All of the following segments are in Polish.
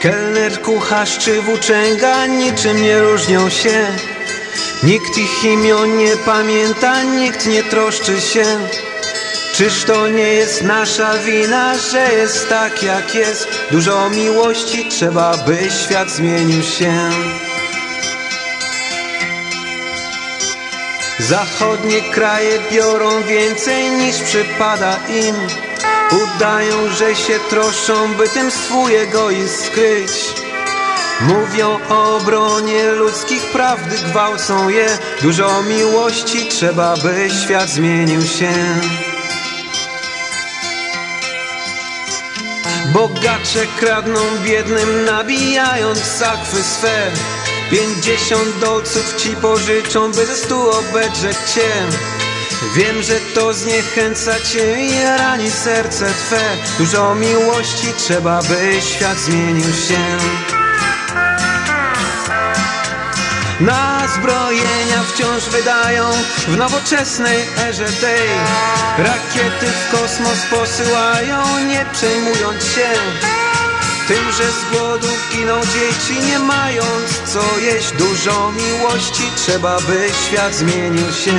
Kelner, kucharz czy włóczęga niczym nie różnią się. Nikt ich imion nie pamięta, nikt nie troszczy się. Czyż to nie jest nasza wina, że jest tak jak jest? Dużo miłości trzeba, by świat zmienił się Zachodnie kraje biorą więcej niż przypada im. Udają, że się troszczą, by tym swój egoizm skryć. Mówią o obronie ludzkich praw, gdy gwałcą je. Dużo miłości trzeba, by świat zmienił się. Bogacze kradną biednym, nabijając zakwy swe Pięćdziesiąt dolców ci pożyczą, by ze stu obedrzeć cię. Wiem, że to zniechęca cię i rani serce twe. Dużo miłości trzeba, by świat zmienił się. Na zbrojenia wciąż wydają w nowoczesnej erze tej. Rakiety w kosmos posyłają, nie przejmując się tym, że z głodu giną dzieci, nie mając co jeść Dużo miłości trzeba, by świat zmienił się.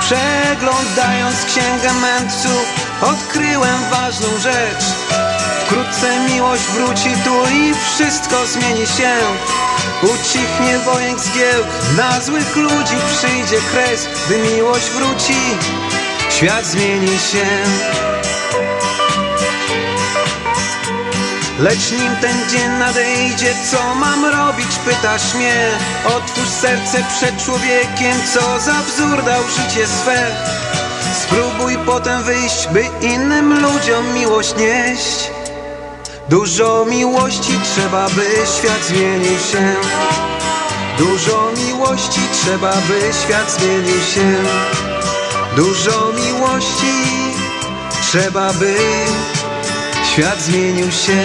Przeglądając księgę mędrców Odkryłem ważną rzecz Wkrótce miłość wróci tu i wszystko zmieni się. Ucichnie wojen zgiełk Na złych ludzi przyjdzie kres Gdy miłość wróci Świat zmieni się. Lecz nim ten dzień nadejdzie, co mam robić, pytasz mnie. Otwórz serce przed człowiekiem, co za wzór dał życie swe. Spróbuj potem wyjść, by innym ludziom miłość nieść Dużo miłości trzeba, by świat zmienił się. Dużo miłości trzeba, by świat zmienił się. Dużo miłości trzeba, by świat zmienił się